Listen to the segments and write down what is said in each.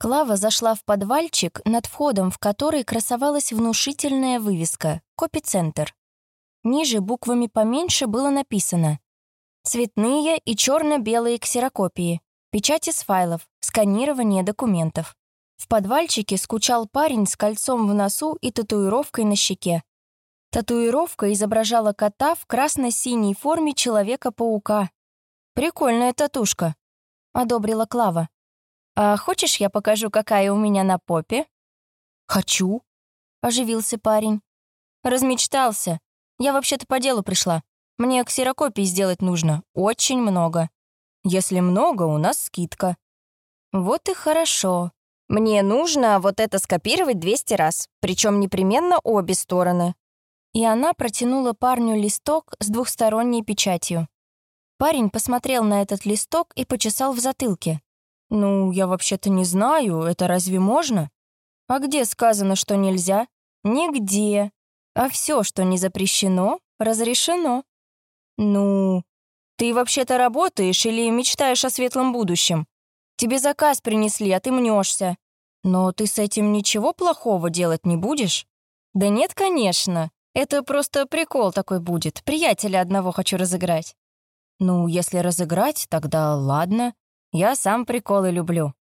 Клава зашла в подвальчик, над входом в который красовалась внушительная вывеска «Копи-центр». Ниже буквами поменьше было написано «Цветные и черно-белые ксерокопии, печати с файлов, сканирование документов». В подвальчике скучал парень с кольцом в носу и татуировкой на щеке. Татуировка изображала кота в красно-синей форме Человека-паука. «Прикольная татушка», — одобрила Клава. «А хочешь, я покажу, какая у меня на попе?» «Хочу», — оживился парень. «Размечтался. Я вообще-то по делу пришла. Мне ксерокопий сделать нужно. Очень много. Если много, у нас скидка». «Вот и хорошо. Мне нужно вот это скопировать 200 раз, причем непременно обе стороны». И она протянула парню листок с двухсторонней печатью. Парень посмотрел на этот листок и почесал в затылке. «Ну, я вообще-то не знаю, это разве можно? А где сказано, что нельзя? Нигде. А все, что не запрещено, разрешено. Ну, ты вообще-то работаешь или мечтаешь о светлом будущем? Тебе заказ принесли, а ты мнешься. Но ты с этим ничего плохого делать не будешь? Да нет, конечно. Это просто прикол такой будет. Приятеля одного хочу разыграть. Ну, если разыграть, тогда ладно. Я сам приколы люблю.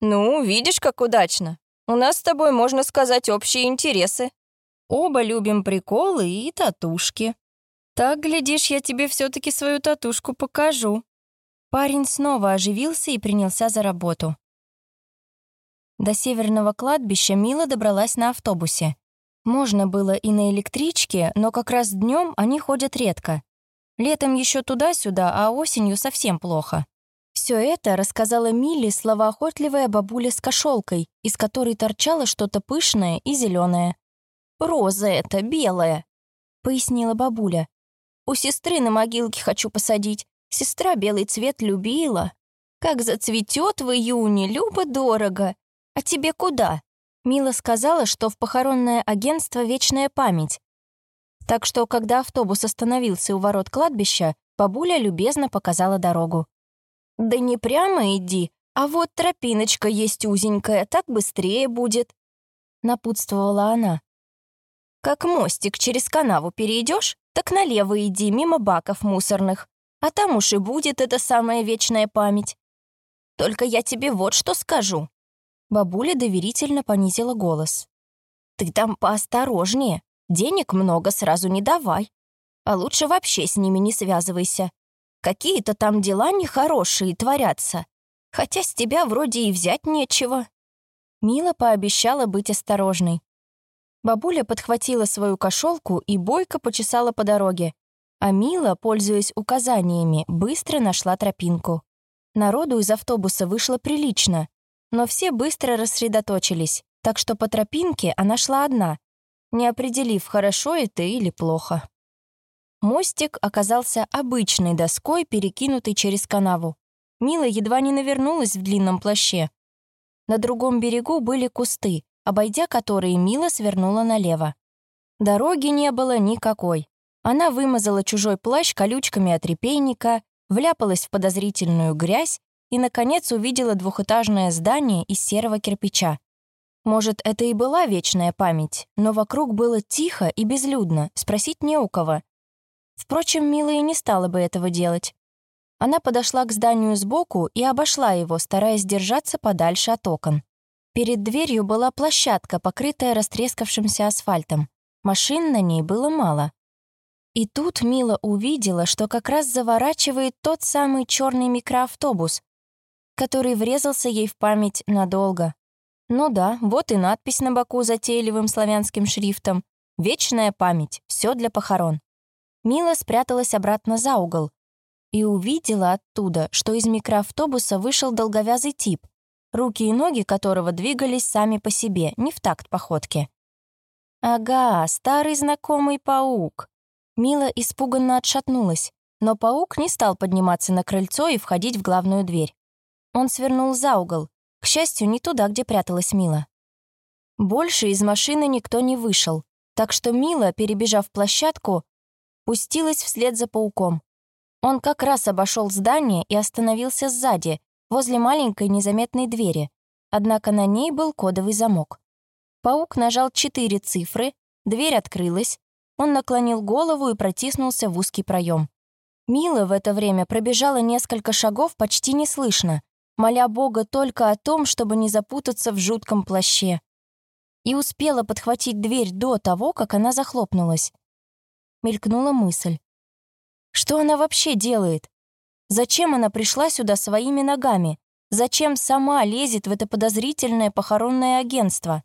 Ну, видишь, как удачно. У нас с тобой, можно сказать, общие интересы. Оба любим приколы и татушки. Так, глядишь, я тебе все таки свою татушку покажу. Парень снова оживился и принялся за работу. До северного кладбища Мила добралась на автобусе. Можно было и на электричке, но как раз днем они ходят редко. Летом еще туда-сюда, а осенью совсем плохо. Все это рассказала Миле словоохотливая бабуля с кошелкой, из которой торчало что-то пышное и зеленое. «Роза это, белая», — пояснила бабуля. «У сестры на могилке хочу посадить. Сестра белый цвет любила. Как зацветет в июне, любо-дорого. А тебе куда?» Мила сказала, что в похоронное агентство «Вечная память». Так что, когда автобус остановился у ворот кладбища, бабуля любезно показала дорогу. «Да не прямо иди, а вот тропиночка есть узенькая, так быстрее будет», — напутствовала она. «Как мостик через канаву перейдешь, так налево иди, мимо баков мусорных, а там уж и будет эта самая вечная память. Только я тебе вот что скажу». Бабуля доверительно понизила голос. «Ты там поосторожнее, денег много сразу не давай, а лучше вообще с ними не связывайся. Какие-то там дела нехорошие творятся. Хотя с тебя вроде и взять нечего». Мила пообещала быть осторожной. Бабуля подхватила свою кошелку и бойко почесала по дороге, а Мила, пользуясь указаниями, быстро нашла тропинку. Народу из автобуса вышло прилично, но все быстро рассредоточились, так что по тропинке она шла одна, не определив, хорошо это или плохо. Мостик оказался обычной доской, перекинутой через канаву. Мила едва не навернулась в длинном плаще. На другом берегу были кусты, обойдя которые Мила свернула налево. Дороги не было никакой. Она вымазала чужой плащ колючками от репейника, вляпалась в подозрительную грязь и, наконец, увидела двухэтажное здание из серого кирпича. Может, это и была вечная память, но вокруг было тихо и безлюдно, спросить не у кого. Впрочем, Мила и не стала бы этого делать. Она подошла к зданию сбоку и обошла его, стараясь держаться подальше от окон. Перед дверью была площадка, покрытая растрескавшимся асфальтом. Машин на ней было мало. И тут Мила увидела, что как раз заворачивает тот самый черный микроавтобус, который врезался ей в память надолго. Ну да, вот и надпись на боку затейливым славянским шрифтом. «Вечная память. Все для похорон». Мила спряталась обратно за угол и увидела оттуда, что из микроавтобуса вышел долговязый тип, руки и ноги которого двигались сами по себе, не в такт походке. «Ага, старый знакомый паук». Мила испуганно отшатнулась, но паук не стал подниматься на крыльцо и входить в главную дверь. Он свернул за угол, к счастью, не туда, где пряталась Мила. Больше из машины никто не вышел, так что Мила, перебежав площадку, пустилась вслед за пауком. Он как раз обошел здание и остановился сзади, возле маленькой незаметной двери. однако на ней был кодовый замок. Паук нажал четыре цифры, дверь открылась, он наклонил голову и протиснулся в узкий проем. Мила в это время пробежала несколько шагов почти неслышно, моля Бога только о том, чтобы не запутаться в жутком плаще. И успела подхватить дверь до того, как она захлопнулась. Мелькнула мысль. Что она вообще делает? Зачем она пришла сюда своими ногами? Зачем сама лезет в это подозрительное похоронное агентство?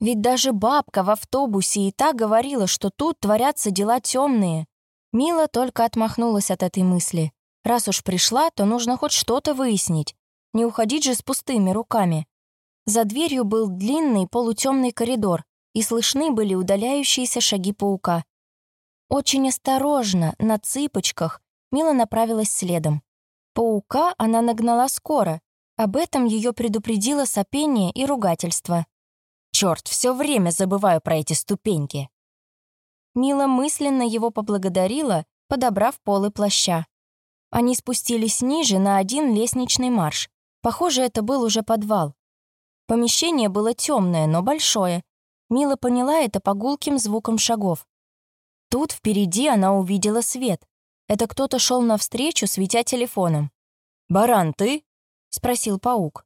Ведь даже бабка в автобусе и та говорила, что тут творятся дела темные. Мила только отмахнулась от этой мысли. Раз уж пришла, то нужно хоть что-то выяснить. Не уходить же с пустыми руками. За дверью был длинный полутемный коридор, и слышны были удаляющиеся шаги паука. Очень осторожно, на цыпочках, Мила направилась следом. Паука она нагнала скоро. Об этом ее предупредило сопение и ругательство. «Черт, все время забываю про эти ступеньки!» Мила мысленно его поблагодарила, подобрав полы плаща. Они спустились ниже на один лестничный марш. Похоже, это был уже подвал. Помещение было темное, но большое. Мила поняла это по гулким звукам шагов. Тут впереди она увидела свет. Это кто-то шел навстречу, светя телефоном. «Баран, ты?» — спросил паук.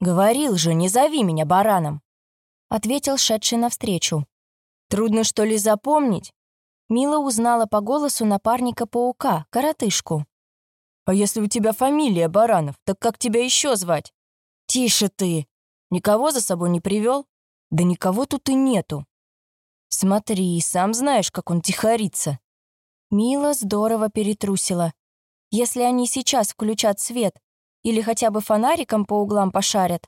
«Говорил же, не зови меня бараном!» — ответил шедший навстречу. «Трудно, что ли, запомнить?» Мила узнала по голосу напарника паука, коротышку. «А если у тебя фамилия Баранов, так как тебя еще звать?» «Тише ты! Никого за собой не привел? Да никого тут и нету!» «Смотри, сам знаешь, как он тихорится!» Мила здорово перетрусила. Если они сейчас включат свет или хотя бы фонариком по углам пошарят,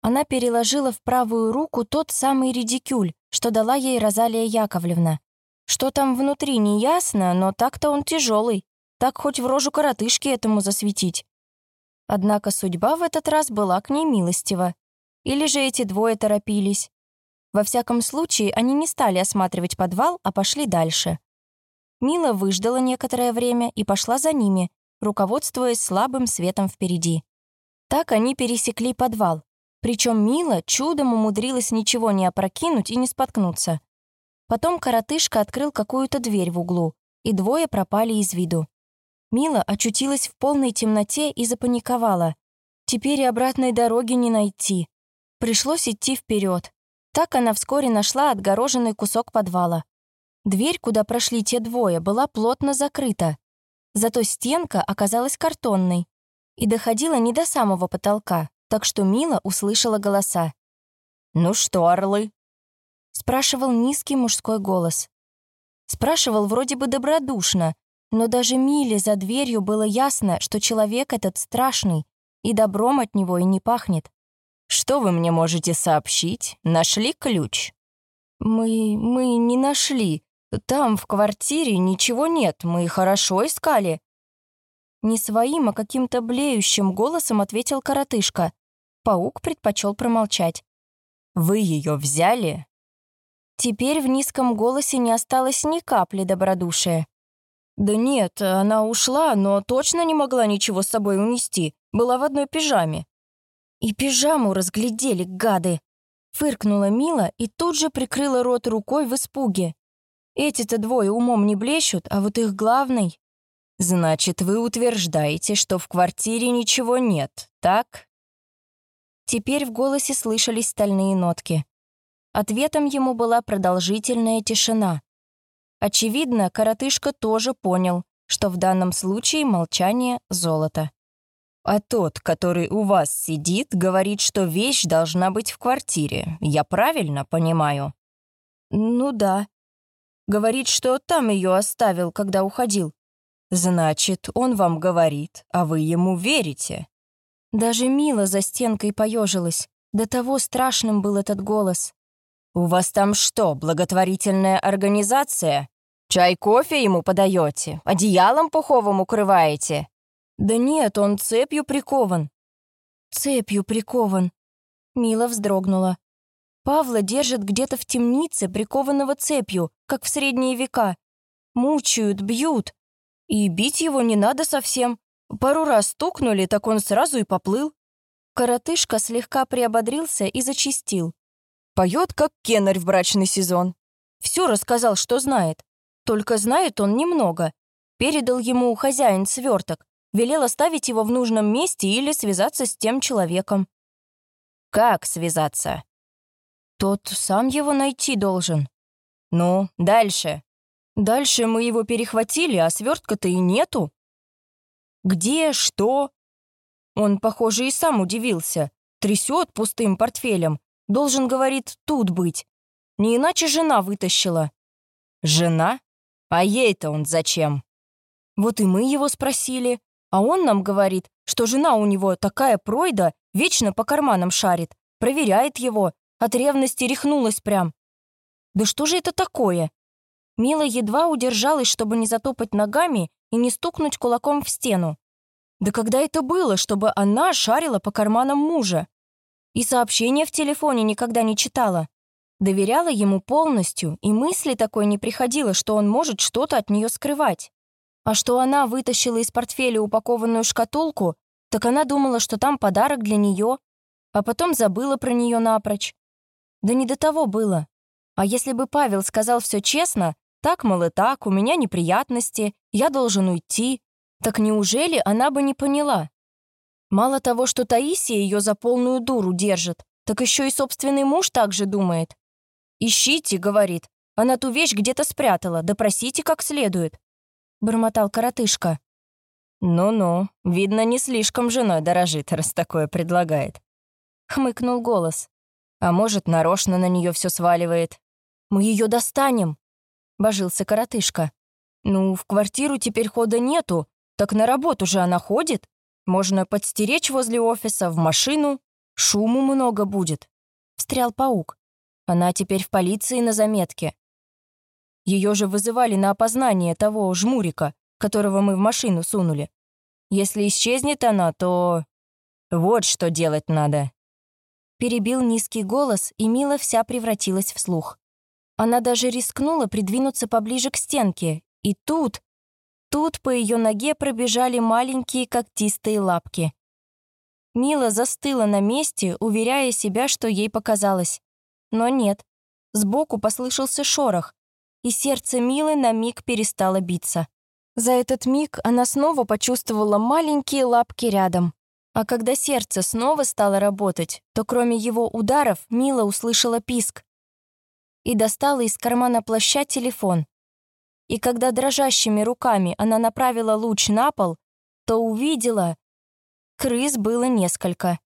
она переложила в правую руку тот самый редикюль, что дала ей Розалия Яковлевна. Что там внутри, не ясно, но так-то он тяжелый. Так хоть в рожу коротышки этому засветить. Однако судьба в этот раз была к ней милостива. Или же эти двое торопились. Во всяком случае, они не стали осматривать подвал, а пошли дальше. Мила выждала некоторое время и пошла за ними, руководствуясь слабым светом впереди. Так они пересекли подвал. Причем Мила чудом умудрилась ничего не опрокинуть и не споткнуться. Потом коротышка открыл какую-то дверь в углу, и двое пропали из виду. Мила очутилась в полной темноте и запаниковала. Теперь и обратной дороги не найти. Пришлось идти вперед. Так она вскоре нашла отгороженный кусок подвала. Дверь, куда прошли те двое, была плотно закрыта. Зато стенка оказалась картонной и доходила не до самого потолка, так что Мила услышала голоса. «Ну что, орлы?» — спрашивал низкий мужской голос. Спрашивал вроде бы добродушно, но даже Миле за дверью было ясно, что человек этот страшный, и добром от него и не пахнет. «Что вы мне можете сообщить? Нашли ключ?» «Мы... мы не нашли. Там, в квартире, ничего нет. Мы хорошо искали». Не своим, а каким-то блеющим голосом ответил коротышка. Паук предпочел промолчать. «Вы ее взяли?» Теперь в низком голосе не осталось ни капли добродушия. «Да нет, она ушла, но точно не могла ничего с собой унести. Была в одной пижаме». «И пижаму разглядели, гады!» Фыркнула Мила и тут же прикрыла рот рукой в испуге. Эти-то двое умом не блещут, а вот их главный... «Значит, вы утверждаете, что в квартире ничего нет, так?» Теперь в голосе слышались стальные нотки. Ответом ему была продолжительная тишина. Очевидно, коротышка тоже понял, что в данном случае молчание — золото. А тот, который у вас сидит, говорит, что вещь должна быть в квартире. Я правильно понимаю? Ну да. Говорит, что там ее оставил, когда уходил. Значит, он вам говорит, а вы ему верите. Даже Мила за стенкой поежилась. До того страшным был этот голос. «У вас там что, благотворительная организация? Чай, кофе ему подаете? Одеялом пуховым укрываете?» «Да нет, он цепью прикован». «Цепью прикован». Мила вздрогнула. Павла держат где-то в темнице, прикованного цепью, как в средние века. Мучают, бьют. И бить его не надо совсем. Пару раз стукнули, так он сразу и поплыл. Коротышка слегка приободрился и зачистил. Поет, как кеннерь в брачный сезон. Все рассказал, что знает. Только знает он немного. Передал ему хозяин сверток. Велел оставить его в нужном месте или связаться с тем человеком. Как связаться? Тот сам его найти должен. Ну, дальше. Дальше мы его перехватили, а свертка-то и нету. Где, что? Он, похоже, и сам удивился. Трясет пустым портфелем. Должен, говорит, тут быть. Не иначе жена вытащила. Жена? А ей-то он зачем? Вот и мы его спросили. А он нам говорит, что жена у него такая пройда, вечно по карманам шарит, проверяет его, от ревности рехнулась прям. Да что же это такое? Мила едва удержалась, чтобы не затопать ногами и не стукнуть кулаком в стену. Да когда это было, чтобы она шарила по карманам мужа? И сообщения в телефоне никогда не читала. Доверяла ему полностью, и мысли такой не приходило, что он может что-то от нее скрывать. А что она вытащила из портфеля упакованную шкатулку, так она думала, что там подарок для нее, а потом забыла про нее напрочь. Да не до того было. А если бы Павел сказал все честно, так, мол, и так, у меня неприятности, я должен уйти, так неужели она бы не поняла? Мало того, что Таисия ее за полную дуру держит, так еще и собственный муж так же думает. «Ищите», — говорит, — «она ту вещь где-то спрятала, допросите как следует», — бормотал коротышка. «Ну-ну, видно, не слишком женой дорожит, раз такое предлагает», — хмыкнул голос. «А может, нарочно на нее все сваливает. Мы ее достанем», — божился коротышка. «Ну, в квартиру теперь хода нету, так на работу же она ходит. Можно подстеречь возле офиса, в машину. Шуму много будет», — встрял паук. Она теперь в полиции на заметке. Ее же вызывали на опознание того жмурика, которого мы в машину сунули. Если исчезнет она, то... Вот что делать надо. Перебил низкий голос, и Мила вся превратилась в слух. Она даже рискнула придвинуться поближе к стенке, и тут... Тут по ее ноге пробежали маленькие когтистые лапки. Мила застыла на месте, уверяя себя, что ей показалось. Но нет. Сбоку послышался шорох, и сердце Милы на миг перестало биться. За этот миг она снова почувствовала маленькие лапки рядом. А когда сердце снова стало работать, то кроме его ударов Мила услышала писк и достала из кармана плаща телефон. И когда дрожащими руками она направила луч на пол, то увидела... Крыс было несколько.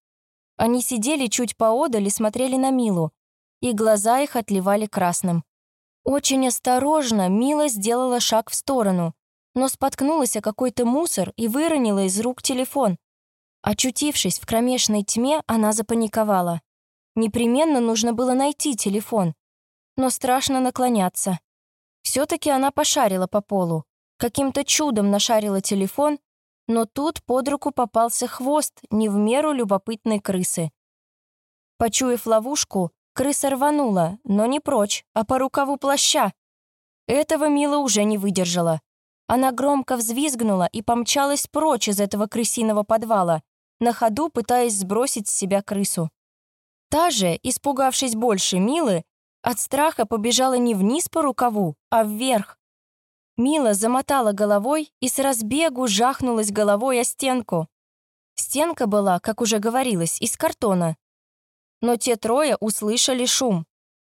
Они сидели чуть поодаль и смотрели на Милу, и глаза их отливали красным. Очень осторожно Мила сделала шаг в сторону, но споткнулась о какой-то мусор и выронила из рук телефон. Очутившись в кромешной тьме, она запаниковала. Непременно нужно было найти телефон, но страшно наклоняться. все таки она пошарила по полу, каким-то чудом нашарила телефон, но тут под руку попался хвост не в меру любопытной крысы. Почуяв ловушку, Крыса рванула, но не прочь, а по рукаву плаща. Этого Мила уже не выдержала. Она громко взвизгнула и помчалась прочь из этого крысиного подвала, на ходу пытаясь сбросить с себя крысу. Та же, испугавшись больше Милы, от страха побежала не вниз по рукаву, а вверх. Мила замотала головой и с разбегу жахнулась головой о стенку. Стенка была, как уже говорилось, из картона, но те трое услышали шум.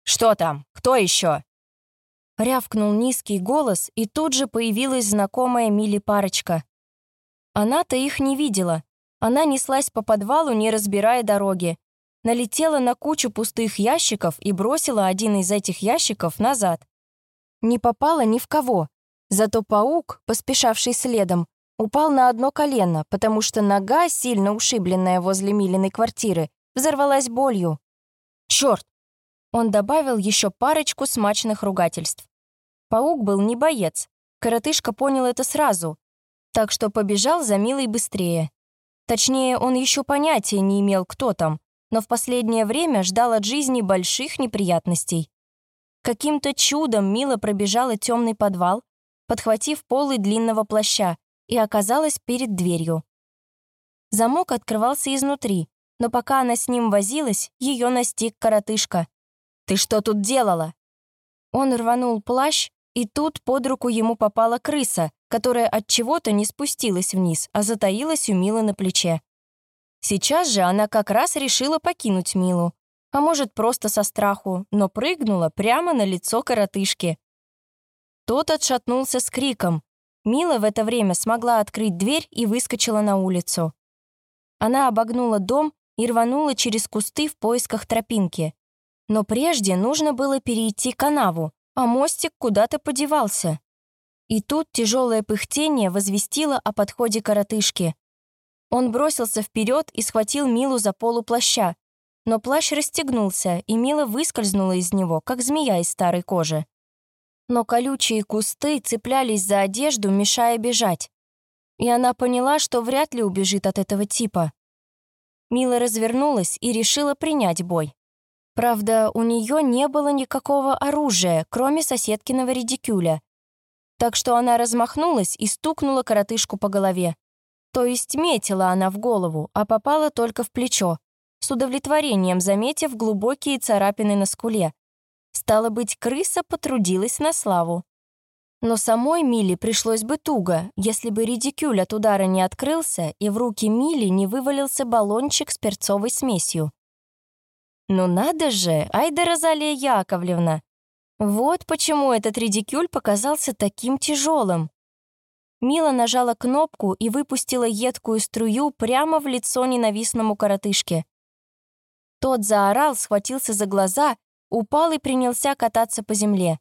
«Что там? Кто еще?» Рявкнул низкий голос, и тут же появилась знакомая Мили парочка. Она-то их не видела. Она неслась по подвалу, не разбирая дороги. Налетела на кучу пустых ящиков и бросила один из этих ящиков назад. Не попала ни в кого. Зато паук, поспешавший следом, упал на одно колено, потому что нога, сильно ушибленная возле Милиной квартиры, взорвалась болью. Черт! Он добавил еще парочку смачных ругательств. Паук был не боец. Коротышка понял это сразу, так что побежал за Милой быстрее. Точнее, он еще понятия не имел, кто там, но в последнее время ждал от жизни больших неприятностей. Каким-то чудом Мила пробежала темный подвал, подхватив полы длинного плаща, и оказалась перед дверью. Замок открывался изнутри, но пока она с ним возилась, ее настиг коротышка. «Ты что тут делала?» Он рванул плащ, и тут под руку ему попала крыса, которая от чего-то не спустилась вниз, а затаилась у Милы на плече. Сейчас же она как раз решила покинуть Милу, а может, просто со страху, но прыгнула прямо на лицо коротышки. Тот отшатнулся с криком. Мила в это время смогла открыть дверь и выскочила на улицу. Она обогнула дом и рванула через кусты в поисках тропинки. Но прежде нужно было перейти канаву, а мостик куда-то подевался. И тут тяжелое пыхтение возвестило о подходе коротышки. Он бросился вперед и схватил Милу за полу плаща, но плащ расстегнулся, и Мила выскользнула из него, как змея из старой кожи. Но колючие кусты цеплялись за одежду, мешая бежать. И она поняла, что вряд ли убежит от этого типа. Мила развернулась и решила принять бой. Правда, у нее не было никакого оружия, кроме соседкиного редикюля. Так что она размахнулась и стукнула коротышку по голове. То есть метила она в голову, а попала только в плечо, с удовлетворением заметив глубокие царапины на скуле. Стало быть, крыса потрудилась на славу. Но самой Миле пришлось бы туго, если бы редикюль от удара не открылся и в руки Мили не вывалился баллончик с перцовой смесью. «Ну надо же, Айда Розалия Яковлевна! Вот почему этот редикюль показался таким тяжелым. Мила нажала кнопку и выпустила едкую струю прямо в лицо ненавистному коротышке. Тот заорал, схватился за глаза, упал и принялся кататься по земле.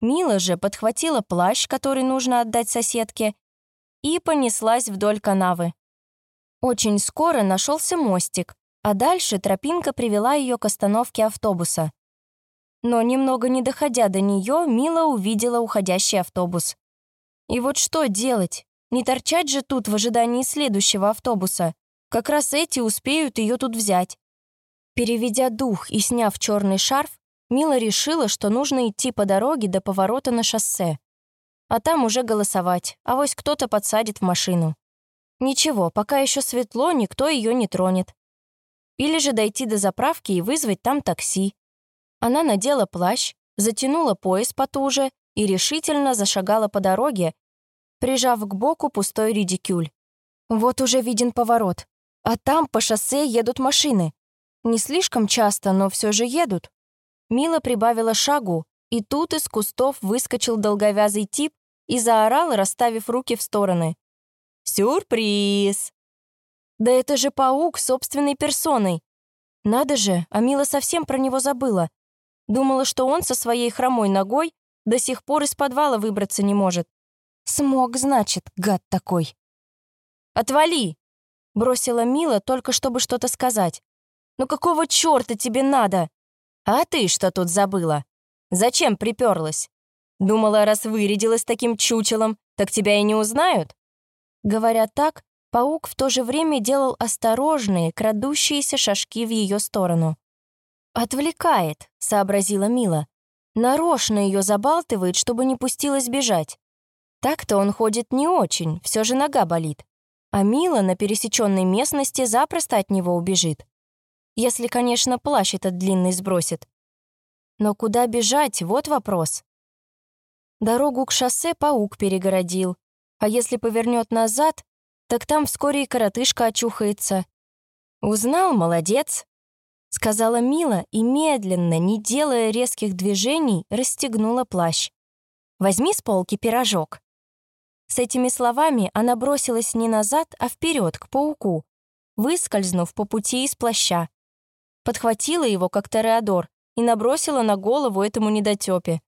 Мила же подхватила плащ, который нужно отдать соседке, и понеслась вдоль канавы. Очень скоро нашелся мостик, а дальше тропинка привела ее к остановке автобуса. Но немного не доходя до нее, Мила увидела уходящий автобус. И вот что делать? Не торчать же тут в ожидании следующего автобуса. Как раз эти успеют ее тут взять. Переведя дух и сняв черный шарф, Мила решила, что нужно идти по дороге до поворота на шоссе. А там уже голосовать, а вось кто-то подсадит в машину. Ничего, пока еще светло, никто ее не тронет. Или же дойти до заправки и вызвать там такси. Она надела плащ, затянула пояс потуже и решительно зашагала по дороге, прижав к боку пустой редикюль. Вот уже виден поворот, а там по шоссе едут машины. Не слишком часто, но все же едут. Мила прибавила шагу, и тут из кустов выскочил долговязый тип и заорал, расставив руки в стороны. «Сюрприз!» Да это же паук собственной персоной. Надо же, а Мила совсем про него забыла. Думала, что он со своей хромой ногой до сих пор из подвала выбраться не может. Смог, значит, гад такой. «Отвали!» — бросила Мила, только чтобы что-то сказать. «Ну какого чёрта тебе надо?» «А ты что тут забыла? Зачем приперлась? Думала, раз вырядилась таким чучелом, так тебя и не узнают?» Говоря так, паук в то же время делал осторожные, крадущиеся шажки в ее сторону. «Отвлекает», — сообразила Мила. Нарочно ее забалтывает, чтобы не пустилась бежать. Так-то он ходит не очень, все же нога болит. А Мила на пересеченной местности запросто от него убежит. Если, конечно, плащ этот длинный сбросит. Но куда бежать, вот вопрос. Дорогу к шоссе паук перегородил, а если повернет назад, так там вскоре и коротышка очухается. Узнал, молодец. Сказала Мила и медленно, не делая резких движений, расстегнула плащ. «Возьми с полки пирожок». С этими словами она бросилась не назад, а вперед к пауку, выскользнув по пути из плаща подхватила его, как Тореадор, и набросила на голову этому недотёпе.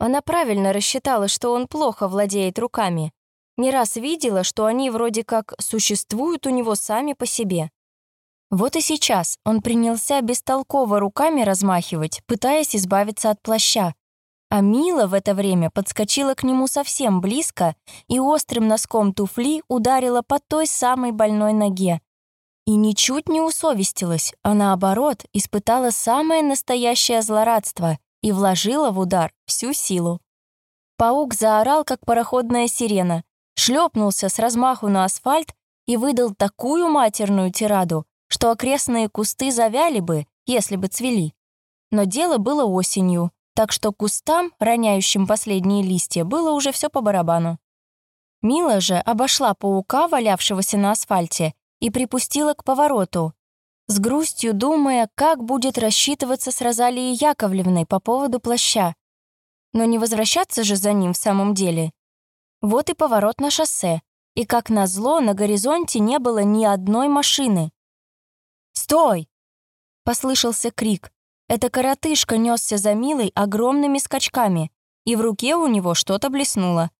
Она правильно рассчитала, что он плохо владеет руками. Не раз видела, что они вроде как существуют у него сами по себе. Вот и сейчас он принялся бестолково руками размахивать, пытаясь избавиться от плаща. А Мила в это время подскочила к нему совсем близко и острым носком туфли ударила по той самой больной ноге, и ничуть не усовестилась, а наоборот испытала самое настоящее злорадство и вложила в удар всю силу. Паук заорал, как пароходная сирена, шлепнулся с размаху на асфальт и выдал такую матерную тираду, что окрестные кусты завяли бы, если бы цвели. Но дело было осенью, так что кустам, роняющим последние листья, было уже все по барабану. Мила же обошла паука, валявшегося на асфальте, и припустила к повороту, с грустью думая, как будет рассчитываться с Розалией Яковлевной по поводу плаща. Но не возвращаться же за ним в самом деле. Вот и поворот на шоссе, и, как назло, на горизонте не было ни одной машины. «Стой!» — послышался крик. Это коротышка несся за Милой огромными скачками, и в руке у него что-то блеснуло.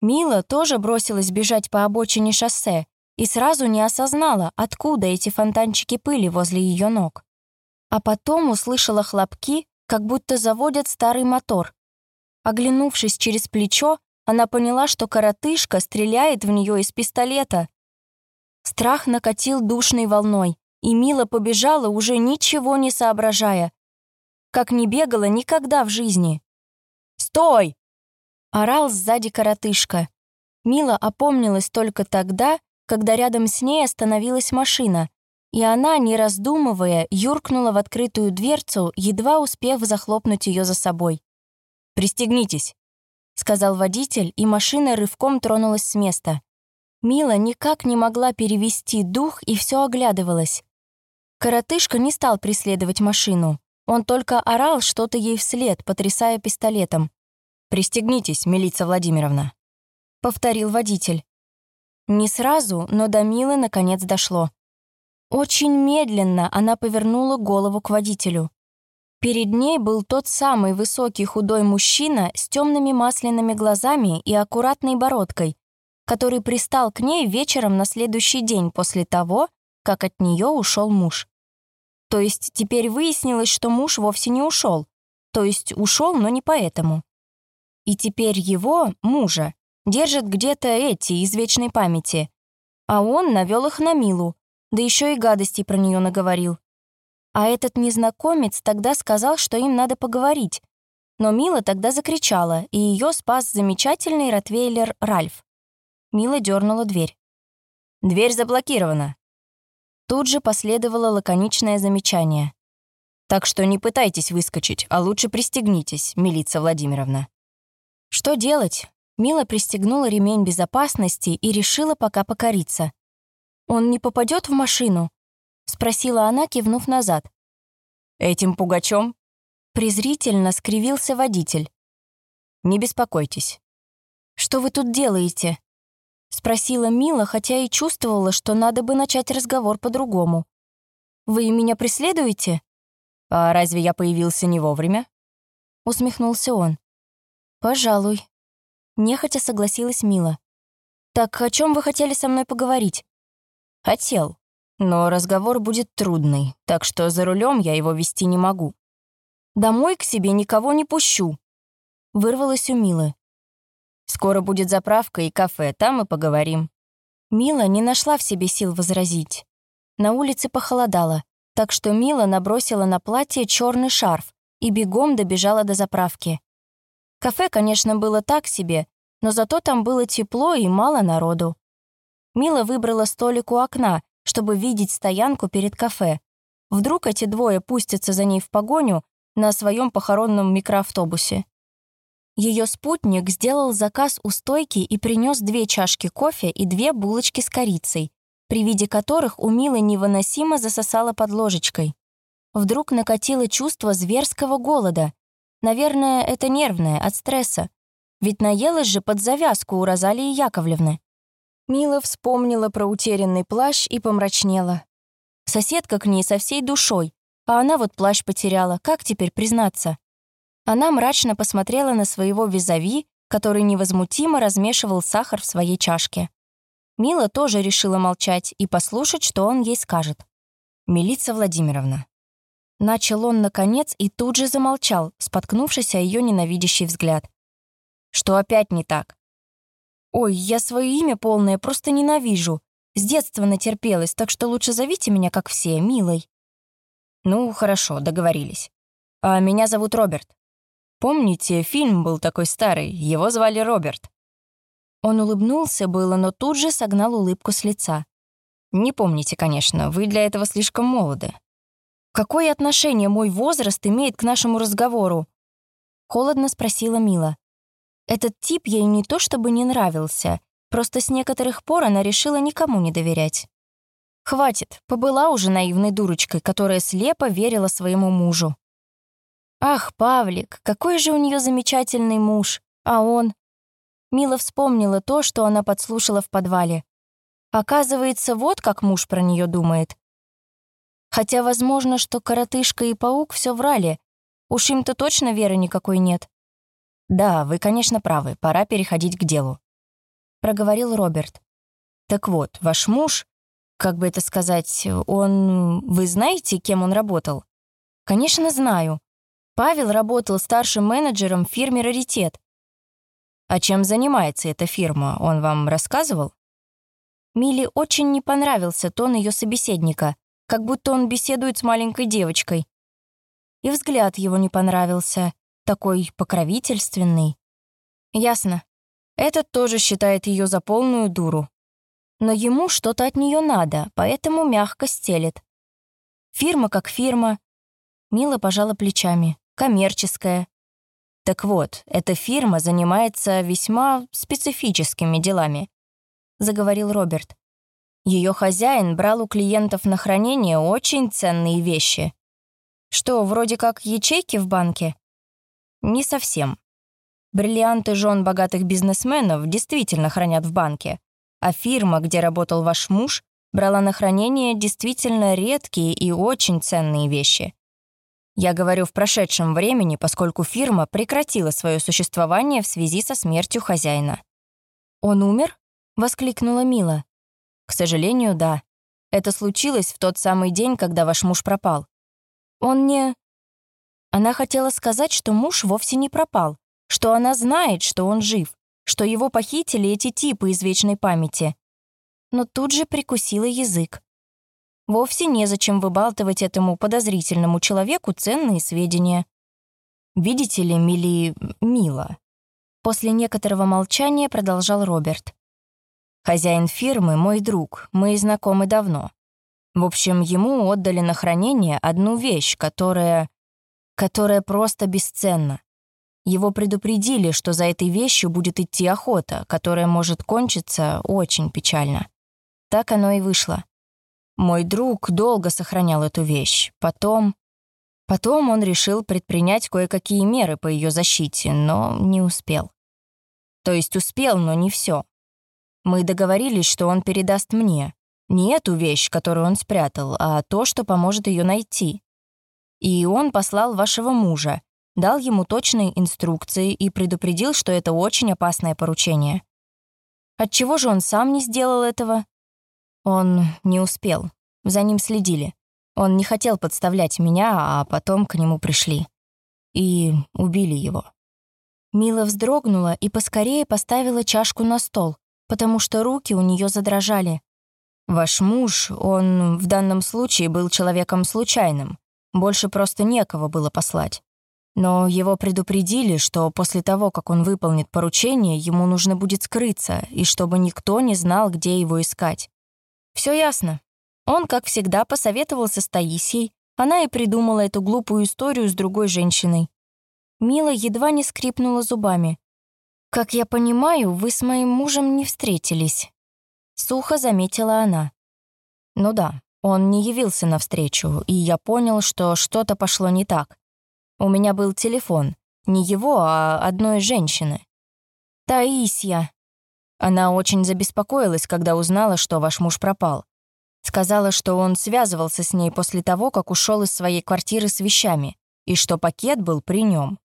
Мила тоже бросилась бежать по обочине шоссе и сразу не осознала, откуда эти фонтанчики пыли возле ее ног. А потом услышала хлопки, как будто заводят старый мотор. Оглянувшись через плечо, она поняла, что коротышка стреляет в нее из пистолета. Страх накатил душной волной, и Мила побежала, уже ничего не соображая. Как не бегала никогда в жизни. «Стой!» — орал сзади коротышка. Мила опомнилась только тогда, когда рядом с ней остановилась машина, и она, не раздумывая, юркнула в открытую дверцу, едва успев захлопнуть ее за собой. «Пристегнитесь», — сказал водитель, и машина рывком тронулась с места. Мила никак не могла перевести дух и все оглядывалась. Коротышка не стал преследовать машину. Он только орал что-то ей вслед, потрясая пистолетом. «Пристегнитесь, милица Владимировна», — повторил водитель. Не сразу, но до Милы наконец дошло. Очень медленно она повернула голову к водителю. Перед ней был тот самый высокий худой мужчина с темными масляными глазами и аккуратной бородкой, который пристал к ней вечером на следующий день после того, как от нее ушел муж. То есть теперь выяснилось, что муж вовсе не ушел, то есть ушел, но не поэтому. И теперь его, мужа, держат где-то эти из вечной памяти. А он навел их на Милу, да еще и гадостей про нее наговорил. А этот незнакомец тогда сказал, что им надо поговорить. Но Мила тогда закричала, и ее спас замечательный ротвейлер Ральф. Мила дернула дверь. «Дверь заблокирована». Тут же последовало лаконичное замечание. «Так что не пытайтесь выскочить, а лучше пристегнитесь, милица Владимировна». Что делать? Мила пристегнула ремень безопасности и решила пока покориться. «Он не попадет в машину?» — спросила она, кивнув назад. «Этим пугачом?» Презрительно скривился водитель. «Не беспокойтесь». «Что вы тут делаете?» — спросила Мила, хотя и чувствовала, что надо бы начать разговор по-другому. «Вы меня преследуете?» «А разве я появился не вовремя?» — усмехнулся он. «Пожалуй», Нехотя согласилась Мила. «Так о чем вы хотели со мной поговорить?» «Хотел. Но разговор будет трудный, так что за рулем я его вести не могу. Домой к себе никого не пущу», — вырвалась у Милы. «Скоро будет заправка и кафе, там и поговорим». Мила не нашла в себе сил возразить. На улице похолодало, так что Мила набросила на платье черный шарф и бегом добежала до заправки. Кафе, конечно, было так себе, но зато там было тепло и мало народу. Мила выбрала столик у окна, чтобы видеть стоянку перед кафе. Вдруг эти двое пустятся за ней в погоню на своем похоронном микроавтобусе. Ее спутник сделал заказ у стойки и принес две чашки кофе и две булочки с корицей, при виде которых у Милы невыносимо засосала под ложечкой. Вдруг накатило чувство зверского голода, Наверное, это нервное, от стресса. Ведь наелась же под завязку у Розалии Яковлевны. Мила вспомнила про утерянный плащ и помрачнела. Соседка к ней со всей душой, а она вот плащ потеряла, как теперь признаться? Она мрачно посмотрела на своего визави, который невозмутимо размешивал сахар в своей чашке. Мила тоже решила молчать и послушать, что он ей скажет. «Милица Владимировна, Начал он, наконец, и тут же замолчал, споткнувшись о ее ненавидящий взгляд. «Что опять не так?» «Ой, я свое имя полное просто ненавижу. С детства натерпелась, так что лучше зовите меня, как все, милой». «Ну, хорошо, договорились. А меня зовут Роберт. Помните, фильм был такой старый, его звали Роберт?» Он улыбнулся было, но тут же согнал улыбку с лица. Не помните, конечно, вы для этого слишком молоды. Какое отношение мой возраст имеет к нашему разговору? Холодно спросила Мила. Этот тип ей не то чтобы не нравился, просто с некоторых пор она решила никому не доверять. Хватит, побыла уже наивной дурочкой, которая слепо верила своему мужу. Ах, Павлик, какой же у нее замечательный муж, а он... Мила вспомнила то, что она подслушала в подвале. Оказывается, вот как муж про нее думает. Хотя возможно, что коротышка и паук все врали. Уж им-то точно веры никакой нет. «Да, вы, конечно, правы, пора переходить к делу», — проговорил Роберт. «Так вот, ваш муж, как бы это сказать, он... Вы знаете, кем он работал?» «Конечно, знаю. Павел работал старшим менеджером в фирме «Раритет». «А чем занимается эта фирма, он вам рассказывал?» Миле очень не понравился тон ее собеседника, как будто он беседует с маленькой девочкой. И взгляд его не понравился, такой покровительственный. Ясно. Этот тоже считает ее за полную дуру. Но ему что-то от нее надо, поэтому мягко стелет. Фирма как фирма. Мила пожала плечами. Коммерческая. Так вот, эта фирма занимается весьма специфическими делами, заговорил Роберт. Ее хозяин брал у клиентов на хранение очень ценные вещи. Что, вроде как ячейки в банке? Не совсем. Бриллианты жен богатых бизнесменов действительно хранят в банке, а фирма, где работал ваш муж, брала на хранение действительно редкие и очень ценные вещи. Я говорю в прошедшем времени, поскольку фирма прекратила свое существование в связи со смертью хозяина. «Он умер?» — воскликнула Мила. «К сожалению, да. Это случилось в тот самый день, когда ваш муж пропал. Он не...» Она хотела сказать, что муж вовсе не пропал, что она знает, что он жив, что его похитили эти типы из вечной памяти. Но тут же прикусила язык. Вовсе незачем выбалтывать этому подозрительному человеку ценные сведения. «Видите ли, Мили... Мила?» После некоторого молчания продолжал Роберт. «Хозяин фирмы — мой друг, мы знакомы давно. В общем, ему отдали на хранение одну вещь, которая которая просто бесценна. Его предупредили, что за этой вещью будет идти охота, которая может кончиться очень печально. Так оно и вышло. Мой друг долго сохранял эту вещь. Потом... Потом он решил предпринять кое-какие меры по ее защите, но не успел. То есть успел, но не все. Мы договорились, что он передаст мне. Не эту вещь, которую он спрятал, а то, что поможет ее найти. И он послал вашего мужа, дал ему точные инструкции и предупредил, что это очень опасное поручение. Отчего же он сам не сделал этого? Он не успел. За ним следили. Он не хотел подставлять меня, а потом к нему пришли. И убили его. Мила вздрогнула и поскорее поставила чашку на стол, потому что руки у нее задрожали. Ваш муж, он в данном случае был человеком случайным. Больше просто некого было послать. Но его предупредили, что после того, как он выполнит поручение, ему нужно будет скрыться, и чтобы никто не знал, где его искать. Все ясно. Он, как всегда, посоветовался с Таисией, она и придумала эту глупую историю с другой женщиной. Мила едва не скрипнула зубами. «Как я понимаю, вы с моим мужем не встретились», — сухо заметила она. «Ну да, он не явился навстречу, и я понял, что что-то пошло не так. У меня был телефон. Не его, а одной женщины. «Таисия». Она очень забеспокоилась, когда узнала, что ваш муж пропал. Сказала, что он связывался с ней после того, как ушел из своей квартиры с вещами, и что пакет был при нем.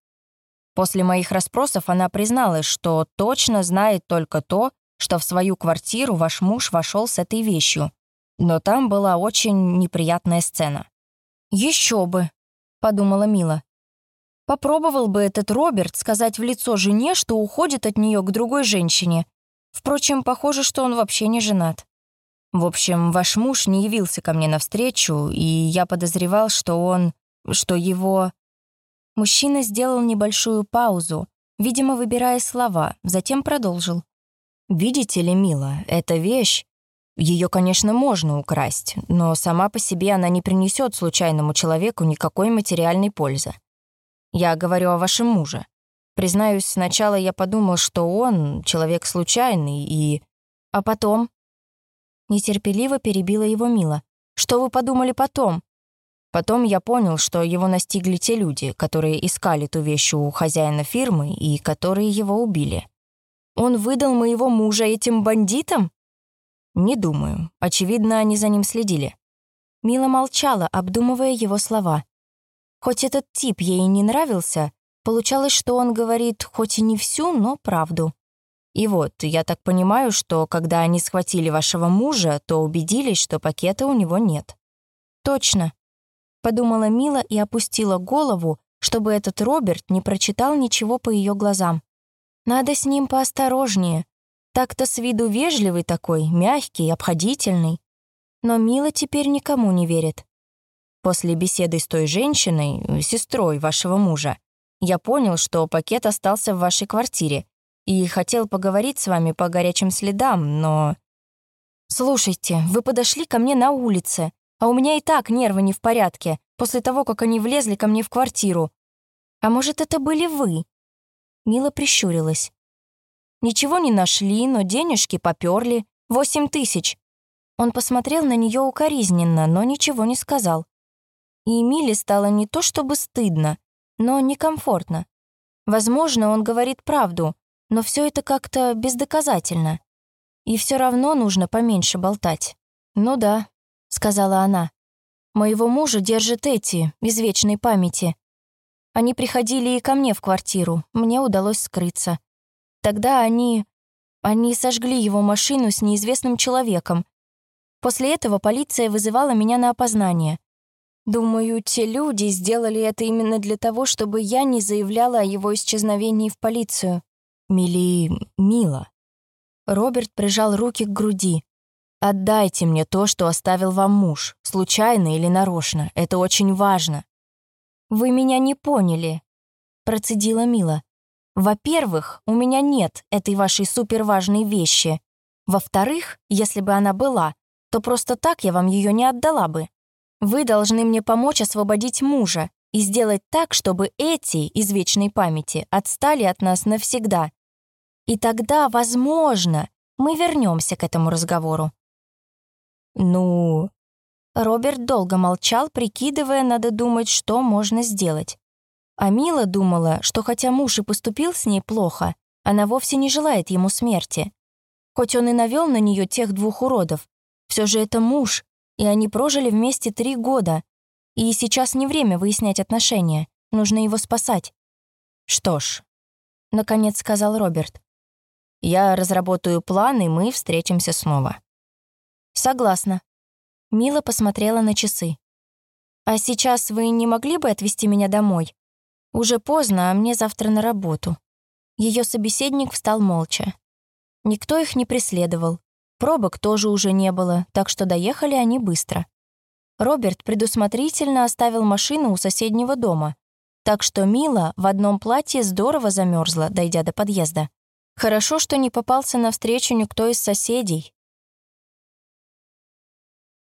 После моих расспросов она призналась, что точно знает только то, что в свою квартиру ваш муж вошел с этой вещью, но там была очень неприятная сцена. Еще бы», — подумала Мила. Попробовал бы этот Роберт сказать в лицо жене, что уходит от нее к другой женщине. Впрочем, похоже, что он вообще не женат. В общем, ваш муж не явился ко мне навстречу, и я подозревал, что он... что его... Мужчина сделал небольшую паузу, видимо, выбирая слова, затем продолжил. «Видите ли, мила, эта вещь Ее, конечно, можно украсть, но сама по себе она не принесет случайному человеку никакой материальной пользы. Я говорю о вашем муже. Признаюсь, сначала я подумал, что он человек случайный и... А потом? Нетерпеливо перебила его Мила. Что вы подумали потом? Потом я понял, что его настигли те люди, которые искали ту вещь у хозяина фирмы и которые его убили. Он выдал моего мужа этим бандитам? Не думаю. Очевидно, они за ним следили. Мила молчала, обдумывая его слова. Хоть этот тип ей не нравился, получалось, что он говорит хоть и не всю, но правду. И вот, я так понимаю, что когда они схватили вашего мужа, то убедились, что пакета у него нет. Точно, подумала Мила и опустила голову, чтобы этот Роберт не прочитал ничего по ее глазам. Надо с ним поосторожнее. Так-то с виду вежливый такой, мягкий, обходительный. Но Мила теперь никому не верит. После беседы с той женщиной, сестрой вашего мужа, я понял, что пакет остался в вашей квартире и хотел поговорить с вами по горячим следам, но... Слушайте, вы подошли ко мне на улице, а у меня и так нервы не в порядке, после того, как они влезли ко мне в квартиру. А может, это были вы?» Мила прищурилась. «Ничего не нашли, но денежки поперли. Восемь тысяч». Он посмотрел на нее укоризненно, но ничего не сказал. И Миле стало не то чтобы стыдно, но некомфортно. Возможно, он говорит правду, но все это как-то бездоказательно. И все равно нужно поменьше болтать. Ну да, сказала она. «Моего мужа держат эти, из вечной памяти. Они приходили и ко мне в квартиру, мне удалось скрыться. Тогда они... они сожгли его машину с неизвестным человеком. После этого полиция вызывала меня на опознание. Думаю, те люди сделали это именно для того, чтобы я не заявляла о его исчезновении в полицию. Мили... мило. Роберт прижал руки к груди. Отдайте мне то, что оставил вам муж, случайно или нарочно. Это очень важно». «Вы меня не поняли», — процедила Мила. «Во-первых, у меня нет этой вашей суперважной вещи. Во-вторых, если бы она была, то просто так я вам ее не отдала бы. Вы должны мне помочь освободить мужа и сделать так, чтобы эти из вечной памяти отстали от нас навсегда. И тогда, возможно, мы вернемся к этому разговору. «Ну...» Роберт долго молчал, прикидывая, надо думать, что можно сделать. А Мила думала, что хотя муж и поступил с ней плохо, она вовсе не желает ему смерти. Хоть он и навел на нее тех двух уродов, все же это муж, и они прожили вместе три года. И сейчас не время выяснять отношения, нужно его спасать. «Что ж», — наконец сказал Роберт, «я разработаю план, и мы встретимся снова». «Согласна». Мила посмотрела на часы. «А сейчас вы не могли бы отвезти меня домой? Уже поздно, а мне завтра на работу». Ее собеседник встал молча. Никто их не преследовал. Пробок тоже уже не было, так что доехали они быстро. Роберт предусмотрительно оставил машину у соседнего дома, так что Мила в одном платье здорово замерзла, дойдя до подъезда. Хорошо, что не попался навстречу никто из соседей,